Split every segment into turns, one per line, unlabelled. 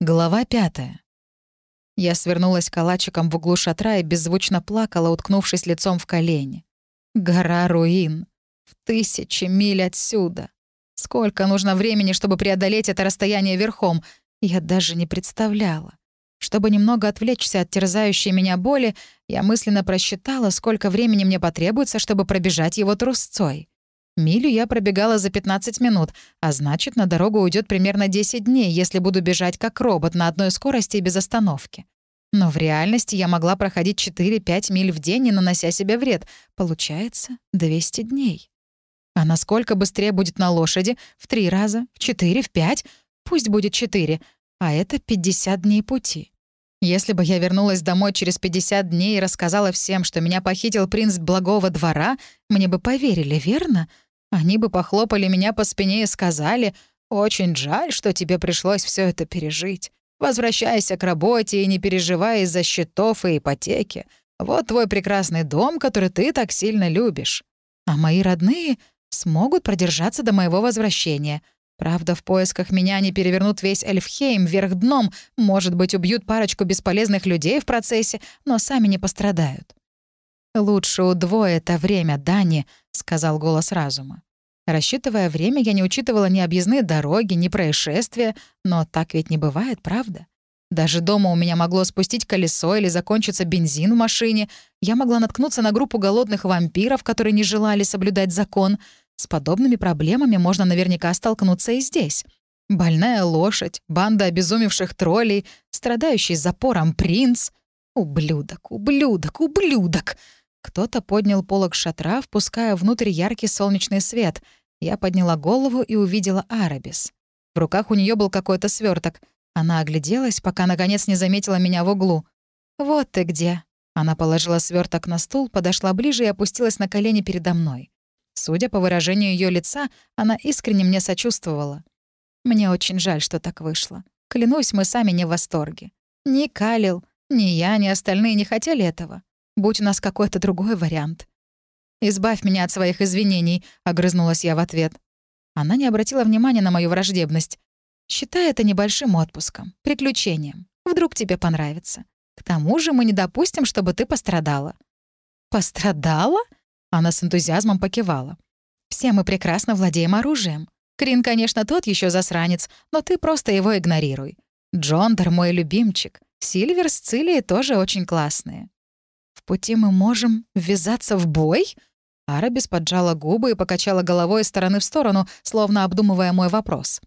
Глава пятая. Я свернулась калачиком в углу шатра и беззвучно плакала, уткнувшись лицом в колени. Гора руин. В тысячи миль отсюда. Сколько нужно времени, чтобы преодолеть это расстояние верхом, я даже не представляла. Чтобы немного отвлечься от терзающей меня боли, я мысленно просчитала, сколько времени мне потребуется, чтобы пробежать его трусцой. Милю я пробегала за 15 минут, а значит, на дорогу уйдет примерно 10 дней, если буду бежать как робот на одной скорости и без остановки. Но в реальности я могла проходить 4-5 миль в день, не нанося себе вред. Получается, 200 дней. А насколько быстрее будет на лошади? В три раза? В четыре? В пять? Пусть будет четыре. А это 50 дней пути. Если бы я вернулась домой через 50 дней и рассказала всем, что меня похитил принц благого двора, мне бы поверили, верно? Они бы похлопали меня по спине и сказали, «Очень жаль, что тебе пришлось все это пережить. Возвращайся к работе и не переживай из-за счетов и ипотеки. Вот твой прекрасный дом, который ты так сильно любишь. А мои родные смогут продержаться до моего возвращения. Правда, в поисках меня они перевернут весь Эльфхейм вверх дном, может быть, убьют парочку бесполезных людей в процессе, но сами не пострадают. «Лучше удвой это время, Дани», — сказал голос разума. Рассчитывая время, я не учитывала ни объездные дороги, ни происшествия, но так ведь не бывает, правда? Даже дома у меня могло спустить колесо или закончиться бензин в машине. Я могла наткнуться на группу голодных вампиров, которые не желали соблюдать закон. С подобными проблемами можно наверняка столкнуться и здесь. Больная лошадь, банда обезумевших троллей, страдающий запором принц. Ублюдок, ублюдок, ублюдок! Кто-то поднял полог шатра, впуская внутрь яркий солнечный свет. Я подняла голову и увидела Арабис. В руках у нее был какой-то сверток. Она огляделась, пока наконец не заметила меня в углу. «Вот ты где!» Она положила сверток на стул, подошла ближе и опустилась на колени передо мной. Судя по выражению ее лица, она искренне мне сочувствовала. Мне очень жаль, что так вышло. Клянусь, мы сами не в восторге. Ни Калил, ни я, ни остальные не хотели этого. Будь у нас какой-то другой вариант. «Избавь меня от своих извинений», — огрызнулась я в ответ. Она не обратила внимания на мою враждебность. «Считай это небольшим отпуском, приключением. Вдруг тебе понравится. К тому же мы не допустим, чтобы ты пострадала». «Пострадала?» — она с энтузиазмом покивала. «Все мы прекрасно владеем оружием. Крин, конечно, тот еще засранец, но ты просто его игнорируй. Джондер — мой любимчик. Сильвер с Цилией тоже очень классные пути мы можем ввязаться в бой?» Арабис поджала губы и покачала головой из стороны в сторону, словно обдумывая мой вопрос.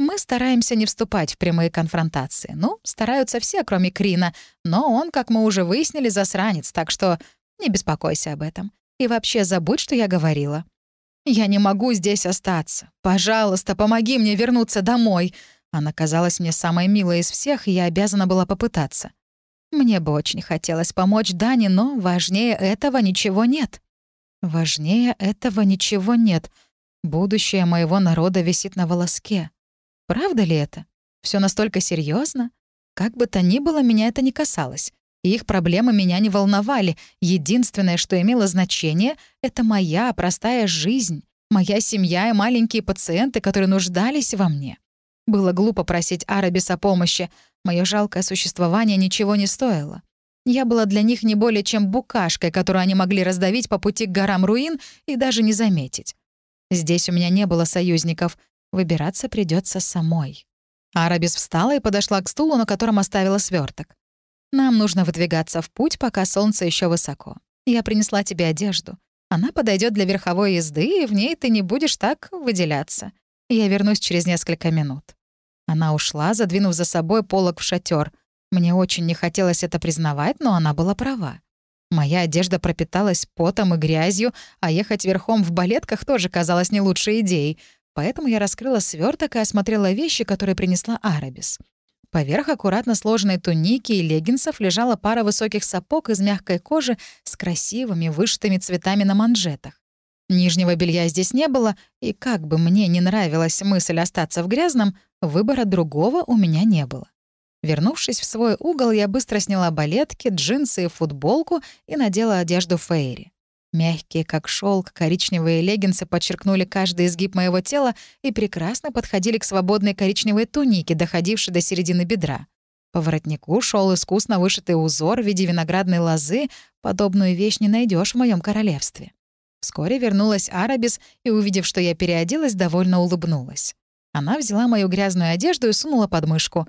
«Мы стараемся не вступать в прямые конфронтации. Ну, стараются все, кроме Крина, но он, как мы уже выяснили, засранец, так что не беспокойся об этом. И вообще забудь, что я говорила. Я не могу здесь остаться. Пожалуйста, помоги мне вернуться домой». Она казалась мне самой милой из всех, и я обязана была попытаться. Мне бы очень хотелось помочь Дане, но важнее этого ничего нет. Важнее этого ничего нет. Будущее моего народа висит на волоске. Правда ли это? Все настолько серьезно? Как бы то ни было, меня это не касалось. их проблемы меня не волновали. Единственное, что имело значение, — это моя простая жизнь, моя семья и маленькие пациенты, которые нуждались во мне. Было глупо просить Арабис о помощи. Мое жалкое существование ничего не стоило. Я была для них не более чем букашкой, которую они могли раздавить по пути к горам руин и даже не заметить. Здесь у меня не было союзников. Выбираться придется самой. Арабис встала и подошла к стулу, на котором оставила сверток. «Нам нужно выдвигаться в путь, пока солнце еще высоко. Я принесла тебе одежду. Она подойдет для верховой езды, и в ней ты не будешь так выделяться. Я вернусь через несколько минут». Она ушла, задвинув за собой полок в шатер. Мне очень не хотелось это признавать, но она была права. Моя одежда пропиталась потом и грязью, а ехать верхом в балетках тоже казалось не лучшей идеей. Поэтому я раскрыла сверток и осмотрела вещи, которые принесла Арабис. Поверх аккуратно сложенной туники и леггинсов лежала пара высоких сапог из мягкой кожи с красивыми вышитыми цветами на манжетах. Нижнего белья здесь не было, и как бы мне не нравилась мысль остаться в грязном, выбора другого у меня не было. Вернувшись в свой угол, я быстро сняла балетки, джинсы и футболку и надела одежду Фейри. Мягкие, как шелк, коричневые леггинсы подчеркнули каждый изгиб моего тела и прекрасно подходили к свободной коричневой тунике, доходившей до середины бедра. По воротнику шел искусно вышитый узор в виде виноградной лозы. Подобную вещь не найдешь в моем королевстве. Вскоре вернулась Арабис и, увидев, что я переоделась, довольно улыбнулась. Она взяла мою грязную одежду и сунула под мышку.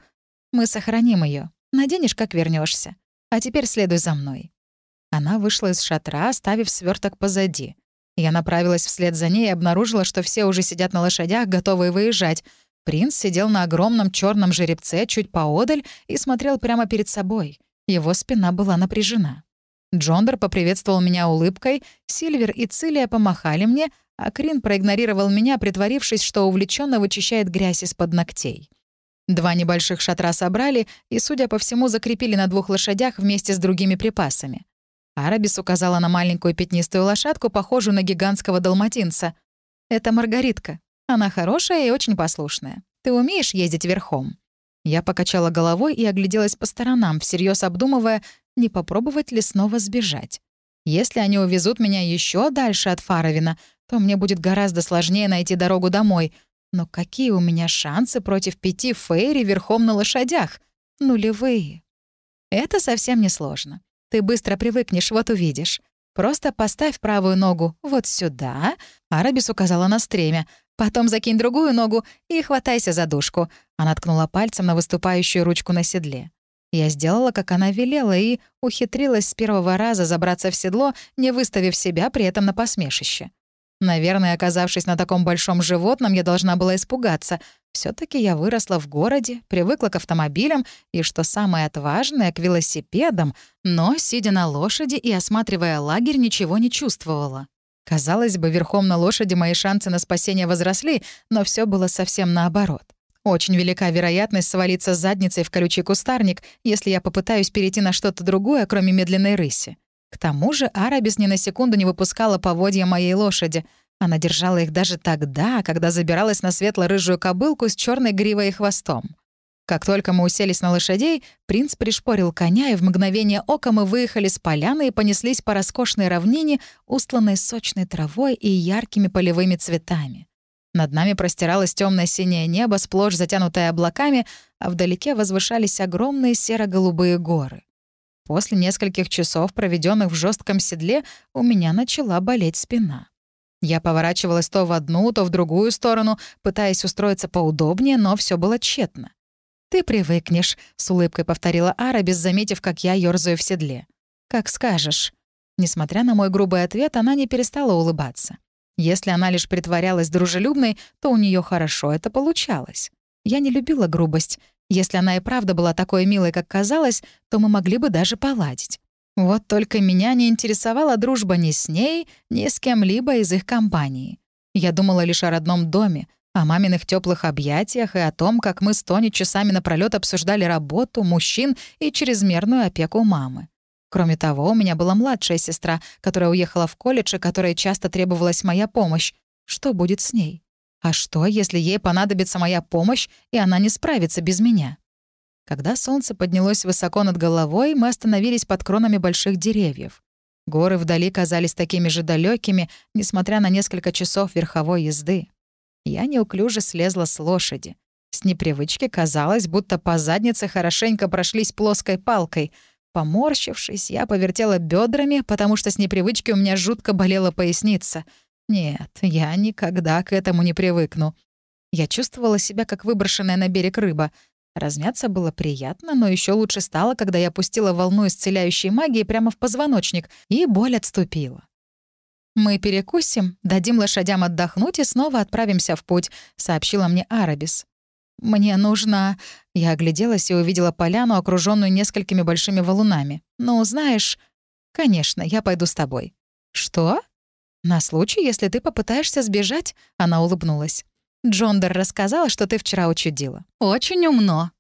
«Мы сохраним ее. Наденешь, как вернешься. А теперь следуй за мной». Она вышла из шатра, оставив сверток позади. Я направилась вслед за ней и обнаружила, что все уже сидят на лошадях, готовые выезжать. Принц сидел на огромном черном жеребце чуть поодаль и смотрел прямо перед собой. Его спина была напряжена. Джондер поприветствовал меня улыбкой, Сильвер и Цилия помахали мне, а Крин проигнорировал меня, притворившись, что увлеченно вычищает грязь из-под ногтей. Два небольших шатра собрали и, судя по всему, закрепили на двух лошадях вместе с другими припасами. Арабис указала на маленькую пятнистую лошадку, похожую на гигантского далматинца. «Это Маргаритка. Она хорошая и очень послушная. Ты умеешь ездить верхом?» Я покачала головой и огляделась по сторонам, всерьез обдумывая, не попробовать ли снова сбежать. Если они увезут меня еще дальше от Фаровина, то мне будет гораздо сложнее найти дорогу домой. Но какие у меня шансы против пяти фейри верхом на лошадях? Нулевые. Это совсем не сложно. Ты быстро привыкнешь, вот увидишь. Просто поставь правую ногу вот сюда, Арабис указала на стремя. Потом закинь другую ногу и хватайся за дужку. Она ткнула пальцем на выступающую ручку на седле. Я сделала, как она велела, и ухитрилась с первого раза забраться в седло, не выставив себя при этом на посмешище. Наверное, оказавшись на таком большом животном, я должна была испугаться. все таки я выросла в городе, привыкла к автомобилям и, что самое отважное, к велосипедам, но, сидя на лошади и осматривая лагерь, ничего не чувствовала. Казалось бы, верхом на лошади мои шансы на спасение возросли, но все было совсем наоборот. Очень велика вероятность свалиться с задницей в колючий кустарник, если я попытаюсь перейти на что-то другое, кроме медленной рыси. К тому же Арабис ни на секунду не выпускала поводья моей лошади. Она держала их даже тогда, когда забиралась на светло-рыжую кобылку с черной гривой и хвостом. Как только мы уселись на лошадей, принц пришпорил коня, и в мгновение ока мы выехали с поляны и понеслись по роскошной равнине, устланной сочной травой и яркими полевыми цветами. Над нами простиралось темное синее небо, сплошь затянутое облаками, а вдалеке возвышались огромные серо-голубые горы. После нескольких часов, проведенных в жестком седле, у меня начала болеть спина. Я поворачивалась то в одну, то в другую сторону, пытаясь устроиться поудобнее, но все было тщетно. «Ты привыкнешь», — с улыбкой повторила Арабис, заметив, как я ёрзаю в седле. «Как скажешь». Несмотря на мой грубый ответ, она не перестала улыбаться. Если она лишь притворялась дружелюбной, то у нее хорошо это получалось. Я не любила грубость, если она и правда была такой милой, как казалось, то мы могли бы даже поладить. Вот только меня не интересовала дружба ни с ней, ни с кем-либо из их компании. Я думала лишь о родном доме, о маминых теплых объятиях и о том, как мы с Тони часами напролёт обсуждали работу, мужчин и чрезмерную опеку мамы. Кроме того, у меня была младшая сестра, которая уехала в колледж и которой часто требовалась моя помощь. Что будет с ней? А что, если ей понадобится моя помощь, и она не справится без меня? Когда солнце поднялось высоко над головой, мы остановились под кронами больших деревьев. Горы вдали казались такими же далекими, несмотря на несколько часов верховой езды. Я неуклюже слезла с лошади. С непривычки казалось, будто по заднице хорошенько прошлись плоской палкой. Поморщившись, я повертела бедрами, потому что с непривычки у меня жутко болела поясница — нет, я никогда к этому не привыкну. Я чувствовала себя как выброшенная на берег рыба. Размяться было приятно, но еще лучше стало, когда я пустила волну исцеляющей магии прямо в позвоночник, и боль отступила. «Мы перекусим, дадим лошадям отдохнуть и снова отправимся в путь», — сообщила мне Арабис. «Мне нужно...» Я огляделась и увидела поляну, окруженную несколькими большими валунами. «Ну, знаешь...» «Конечно, я пойду с тобой». «Что?» «На случай, если ты попытаешься сбежать», — она улыбнулась. «Джондер рассказала, что ты вчера учудила. Очень умно».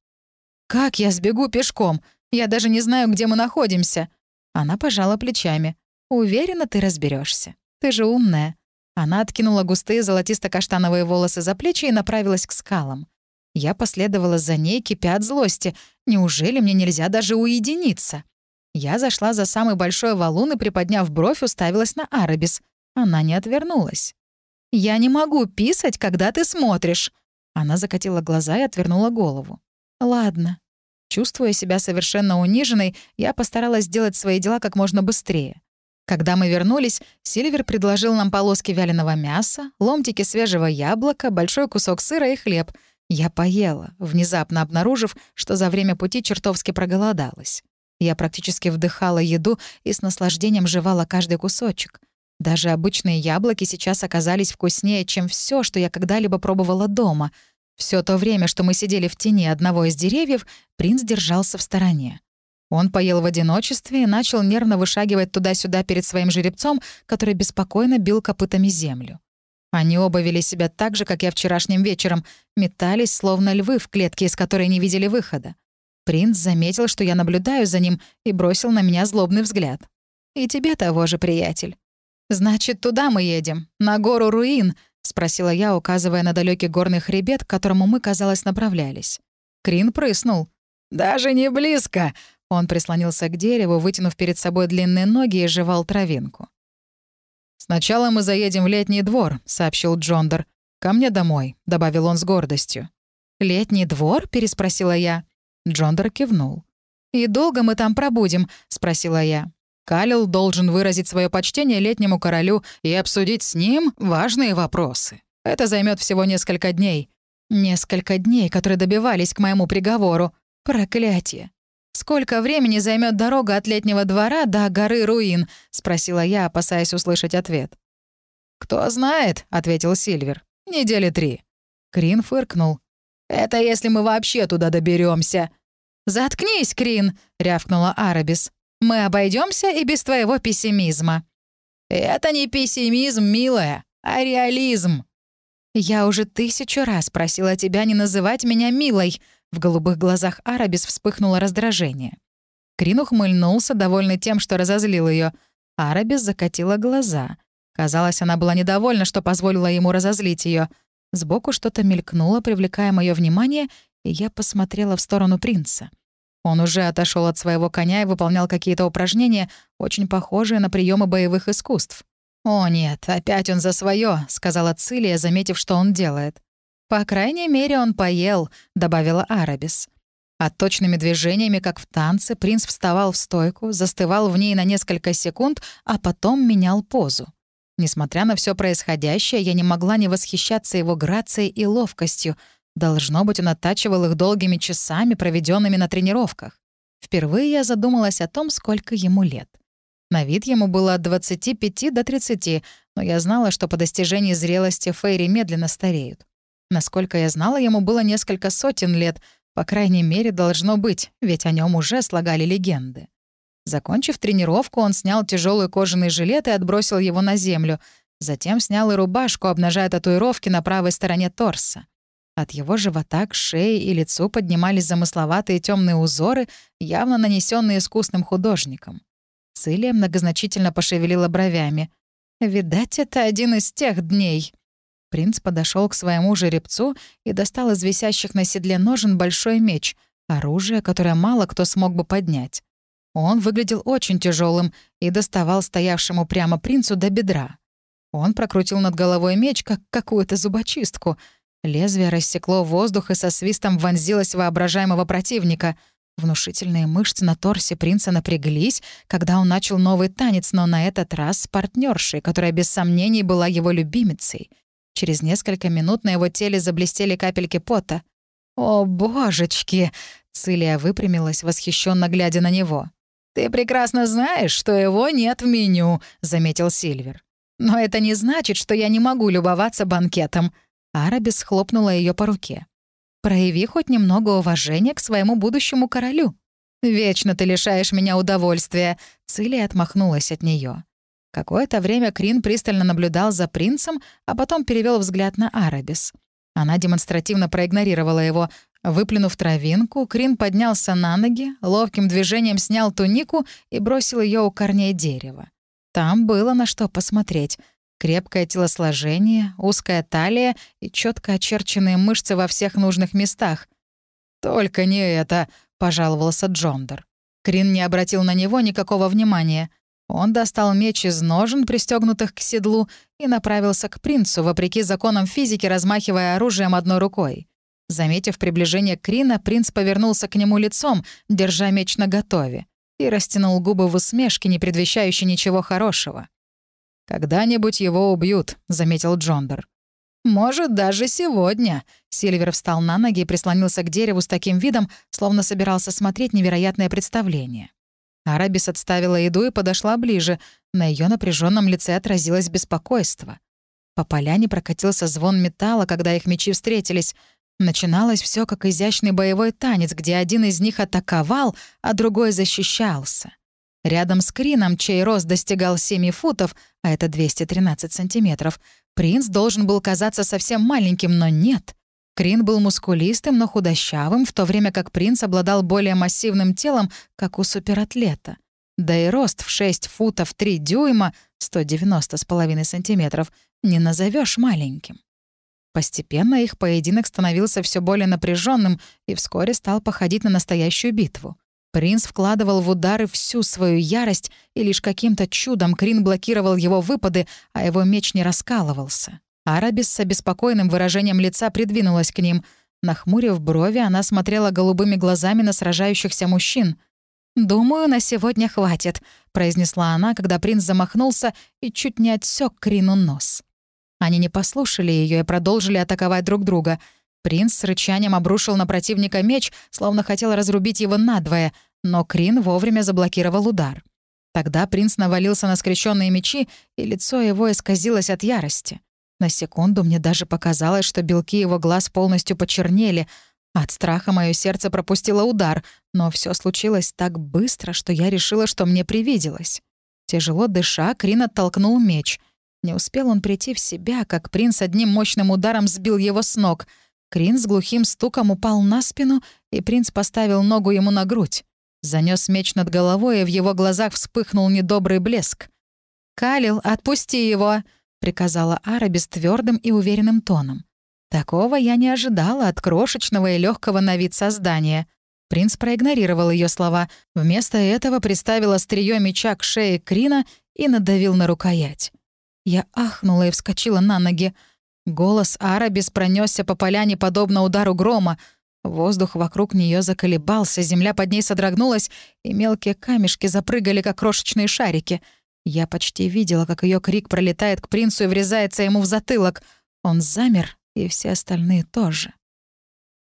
«Как я сбегу пешком? Я даже не знаю, где мы находимся». Она пожала плечами. «Уверена, ты разберешься. Ты же умная». Она откинула густые золотисто-каштановые волосы за плечи и направилась к скалам. Я последовала за ней, кипя от злости. Неужели мне нельзя даже уединиться? Я зашла за самый большой валун и, приподняв бровь, уставилась на Арабис. Она не отвернулась. «Я не могу писать, когда ты смотришь!» Она закатила глаза и отвернула голову. «Ладно». Чувствуя себя совершенно униженной, я постаралась сделать свои дела как можно быстрее. Когда мы вернулись, Сильвер предложил нам полоски вяленого мяса, ломтики свежего яблока, большой кусок сыра и хлеб. Я поела, внезапно обнаружив, что за время пути чертовски проголодалась. Я практически вдыхала еду и с наслаждением жевала каждый кусочек. Даже обычные яблоки сейчас оказались вкуснее, чем все, что я когда-либо пробовала дома. Все то время, что мы сидели в тени одного из деревьев, принц держался в стороне. Он поел в одиночестве и начал нервно вышагивать туда-сюда перед своим жеребцом, который беспокойно бил копытами землю. Они оба вели себя так же, как я вчерашним вечером, метались, словно львы в клетке, из которой не видели выхода. Принц заметил, что я наблюдаю за ним, и бросил на меня злобный взгляд. «И тебе того же, приятель». «Значит, туда мы едем, на гору руин», — спросила я, указывая на далекий горный хребет, к которому мы, казалось, направлялись. Крин прыснул. «Даже не близко!» Он прислонился к дереву, вытянув перед собой длинные ноги и жевал травинку.
«Сначала мы заедем в летний двор», — сообщил Джондер. «Ко мне домой», — добавил он с гордостью.
«Летний двор?» — переспросила я. Джондер кивнул. «И долго мы там пробудем?» — спросила я.
Калил должен выразить свое почтение летнему королю и обсудить с ним важные вопросы. Это займет всего несколько дней.
Несколько дней, которые добивались к моему приговору. Проклятие. «Сколько времени займет дорога от летнего двора до горы руин?» — спросила я, опасаясь услышать ответ.
«Кто знает», — ответил Сильвер. «Недели три».
Крин фыркнул.
«Это если мы вообще туда доберемся.
«Заткнись, Крин!» — рявкнула Арабис. «Мы обойдемся и без твоего пессимизма».
«Это не пессимизм, милая, а реализм».
«Я уже тысячу раз просила тебя не называть меня милой», в голубых глазах Арабис вспыхнуло раздражение. Крин ухмыльнулся, довольный тем, что разозлил ее. Арабис закатила глаза. Казалось, она была недовольна, что позволила ему разозлить ее. Сбоку что-то мелькнуло, привлекая мое внимание, и я посмотрела в сторону принца. Он уже отошел от своего коня и выполнял какие-то упражнения, очень похожие на приемы боевых искусств. «О нет, опять он за свое, сказала Цилия, заметив, что он делает. «По крайней мере, он поел», — добавила Арабис. А точными движениями, как в танце, принц вставал в стойку, застывал в ней на несколько секунд, а потом менял позу. Несмотря на все происходящее, я не могла не восхищаться его грацией и ловкостью. Должно быть, он оттачивал их долгими часами, проведенными на тренировках. Впервые я задумалась о том, сколько ему лет. На вид ему было от 25 до 30, но я знала, что по достижении зрелости Фейри медленно стареют. Насколько я знала, ему было несколько сотен лет, по крайней мере, должно быть, ведь о нем уже слагали легенды. Закончив тренировку, он снял тяжелый кожаный жилет и отбросил его на землю. Затем снял и рубашку, обнажая татуировки на правой стороне торса. От его живота к шее и лицу поднимались замысловатые темные узоры, явно нанесенные искусным художником. Цилия многозначительно пошевелила бровями. «Видать, это один из тех дней». Принц подошел к своему жеребцу и достал из висящих на седле ножен большой меч, оружие, которое мало кто смог бы поднять. Он выглядел очень тяжелым и доставал стоявшему прямо принцу до бедра. Он прокрутил над головой меч, как какую-то зубочистку. Лезвие рассекло воздух и со свистом вонзилось воображаемого противника. Внушительные мышцы на торсе принца напряглись, когда он начал новый танец, но на этот раз с партнершей, которая без сомнений была его любимицей — Через несколько минут на его теле заблестели капельки пота. «О, божечки!» — Цилия выпрямилась, восхищенно глядя на него. «Ты прекрасно знаешь, что его нет в меню», — заметил Сильвер. «Но это не значит, что я не могу любоваться банкетом». Арабис хлопнула ее по руке. «Прояви хоть немного уважения к своему будущему королю. Вечно ты лишаешь меня удовольствия», — Цилия отмахнулась от нее. Какое-то время Крин пристально наблюдал за принцем, а потом перевел взгляд на Арабис. Она демонстративно проигнорировала его. Выплюнув травинку, Крин поднялся на ноги, ловким движением снял тунику и бросил ее у корней дерева. Там было на что посмотреть. Крепкое телосложение, узкая талия и четко очерченные мышцы во всех нужных местах. «Только не это», — пожаловался Джондер. Крин не обратил на него никакого внимания. Он достал меч из ножен, пристегнутых к седлу, и направился к принцу, вопреки законам физики, размахивая оружием одной рукой. Заметив приближение Крина, принц повернулся к нему лицом, держа меч наготове, и растянул губы в усмешке, не предвещающей ничего хорошего. «Когда-нибудь его убьют», — заметил Джондер. «Может, даже сегодня». Сильвер встал на ноги и прислонился к дереву с таким видом, словно собирался смотреть невероятное представление. Арабис отставила еду и подошла ближе. На ее напряженном лице отразилось беспокойство. По поляне прокатился звон металла, когда их мечи встретились. Начиналось все как изящный боевой танец, где один из них атаковал, а другой защищался. Рядом с Крином, чей рост достигал 7 футов, а это 213 сантиметров, принц должен был казаться совсем маленьким, но нет. Крин был мускулистым, но худощавым, в то время как принц обладал более массивным телом, как у суператлета. Да и рост в 6 футов 3 дюйма, 190 с половиной сантиметров, не назовешь маленьким. Постепенно их поединок становился все более напряженным и вскоре стал походить на настоящую битву. Принц вкладывал в удары всю свою ярость, и лишь каким-то чудом Крин блокировал его выпады, а его меч не раскалывался. Арабис с обеспокоенным выражением лица придвинулась к ним. Нахмурив брови, она смотрела голубыми глазами на сражающихся мужчин. «Думаю, на сегодня хватит», — произнесла она, когда принц замахнулся и чуть не отсек Крину нос. Они не послушали ее и продолжили атаковать друг друга. Принц с рычанием обрушил на противника меч, словно хотел разрубить его надвое, но Крин вовремя заблокировал удар. Тогда принц навалился на скрещенные мечи, и лицо его исказилось от ярости. На секунду мне даже показалось, что белки его глаз полностью почернели. От страха мое сердце пропустило удар, но все случилось так быстро, что я решила, что мне привиделось. Тяжело дыша, Крин оттолкнул меч. Не успел он прийти в себя, как принц одним мощным ударом сбил его с ног. Крин с глухим стуком упал на спину, и принц поставил ногу ему на грудь. Занес меч над головой, и в его глазах вспыхнул недобрый блеск. «Калил, отпусти его!» — приказала Арабис твердым и уверенным тоном. Такого я не ожидала от крошечного и легкого на вид создания. Принц проигнорировал ее слова, вместо этого приставил острие меча к шее Крина и надавил на рукоять. Я ахнула и вскочила на ноги. Голос Арабис пронесся по поляне подобно удару грома. Воздух вокруг нее заколебался, земля под ней содрогнулась, и мелкие камешки запрыгали, как крошечные шарики. Я почти видела, как ее крик пролетает к принцу и врезается ему в затылок. Он замер, и все остальные тоже.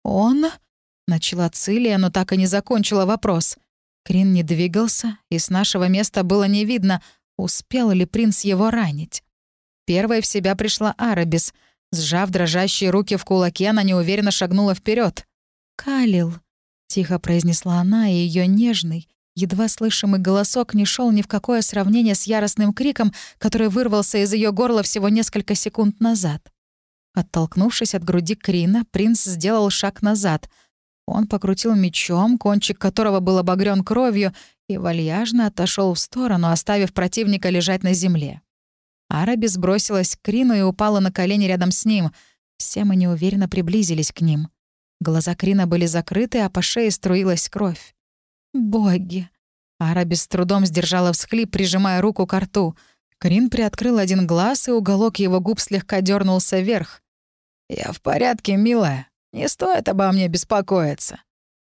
«Он?» — начала Цилия, но так и не закончила вопрос. Крин не двигался, и с нашего места было не видно, успел ли принц его ранить. Первой в себя пришла Арабис. Сжав дрожащие руки в кулаке, она неуверенно шагнула вперед. «Калил», — тихо произнесла она, и ее нежный, едва слышимый голосок не шел ни в какое сравнение с яростным криком, который вырвался из ее горла всего несколько секунд назад. Оттолкнувшись от груди Крина, принц сделал шаг назад. Он покрутил мечом, кончик которого был обогрен кровью, и вальяжно отошел в сторону, оставив противника лежать на земле. Араби сбросилась к Крину и упала на колени рядом с ним. Все мы неуверенно приблизились к ним. Глаза Крина были закрыты, а по шее струилась кровь. «Боги!» Араби с трудом сдержала всхлип, прижимая руку к рту. Крин приоткрыл один глаз, и уголок его губ слегка дернулся вверх. «Я в порядке, милая. Не стоит обо мне беспокоиться».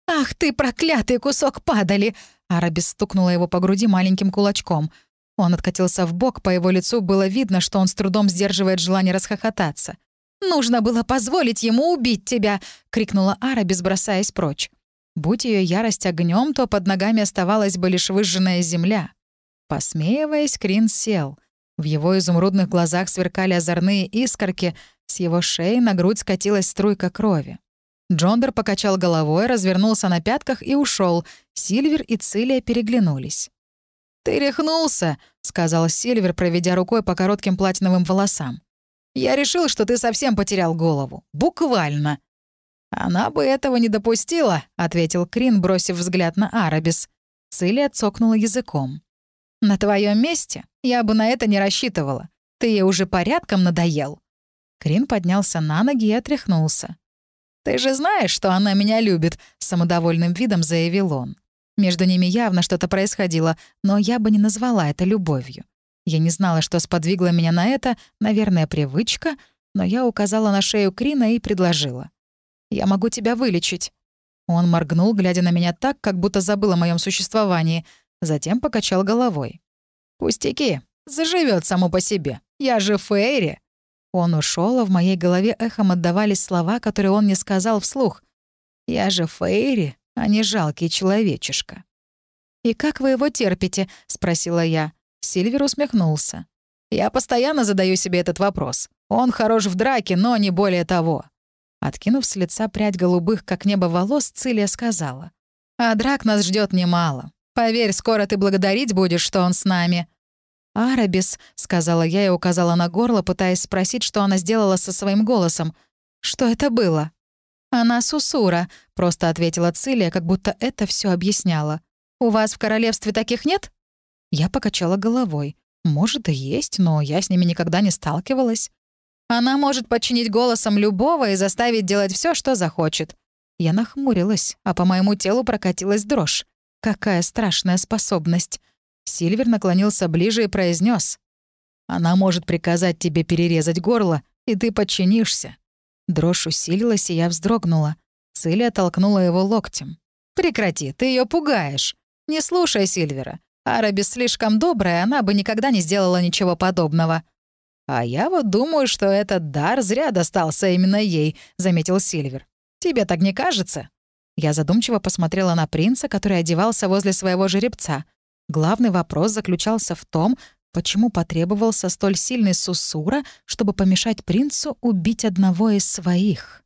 «Ах ты, проклятый кусок падали!» Араби стукнула его по груди маленьким кулачком — он откатился в бок, по его лицу было видно, что он с трудом сдерживает желание расхохотаться. «Нужно было позволить ему убить тебя!» — крикнула Арабис, бросаясь прочь. Будь ее ярость огнем, то под ногами оставалась бы лишь выжженная земля. Посмеиваясь, Крин сел. В его изумрудных глазах сверкали озорные искорки, с его шеи на грудь скатилась струйка крови. Джондер покачал головой, развернулся на пятках и ушел. Сильвер и Цилия переглянулись. «Ты рехнулся», — сказал Сильвер, проведя рукой по коротким платиновым волосам. «Я решил, что ты совсем потерял голову. Буквально». «Она бы этого не допустила», — ответил Крин, бросив взгляд на Арабис. Цилия цокнула языком. «На твоем месте я бы на это не рассчитывала. Ты ей уже порядком надоел». Крин поднялся на ноги и отряхнулся. «Ты же знаешь, что она меня любит», — самодовольным видом заявил он. Между ними явно что-то происходило, но я бы не назвала это любовью. Я не знала, что сподвигло меня на это, наверное, привычка, но я указала на шею Крина и предложила. «Я могу тебя вылечить». Он моргнул, глядя на меня так, как будто забыл о моем существовании, затем покачал головой. «Пустяки, заживет само по себе. Я же Фейри». Он ушел, а в моей голове эхом отдавались слова, которые он не сказал вслух. «Я же Фейри, а не жалкий человечишка». «И как вы его терпите?» — спросила я. Сильвер усмехнулся. «Я постоянно задаю себе этот вопрос. Он хорош в драке, но не более того». Откинув с лица прядь голубых, как небо волос, Цилия сказала. «А драк нас ждет немало. Поверь, скоро ты благодарить будешь, что он с нами». «Арабис», — сказала я и указала на горло, пытаясь спросить, что она сделала со своим голосом. «Что это было?» «Она Сусура», — просто ответила Цилия, как будто это все объясняло. «У вас в королевстве таких нет?» Я покачала головой. Может, и есть, но я с ними никогда не сталкивалась. Она может подчинить голосом любого и заставить делать все, что захочет. Я нахмурилась, а по моему телу прокатилась дрожь. Какая страшная способность. Сильвер наклонился ближе и произнес: «Она может приказать тебе перерезать горло, и ты подчинишься». Дрожь усилилась, и я вздрогнула. Цилия толкнула его локтем. «Прекрати, ты ее пугаешь. Не слушай Сильвера. Арабис слишком добрая, она бы никогда не сделала ничего подобного». «А я вот думаю, что этот дар зря достался именно ей», — заметил Сильвер. «Тебе так не кажется?» Я задумчиво посмотрела на принца, который одевался возле своего жеребца. Главный вопрос заключался в том, почему потребовался столь сильный Сусура, чтобы помешать принцу убить одного из своих.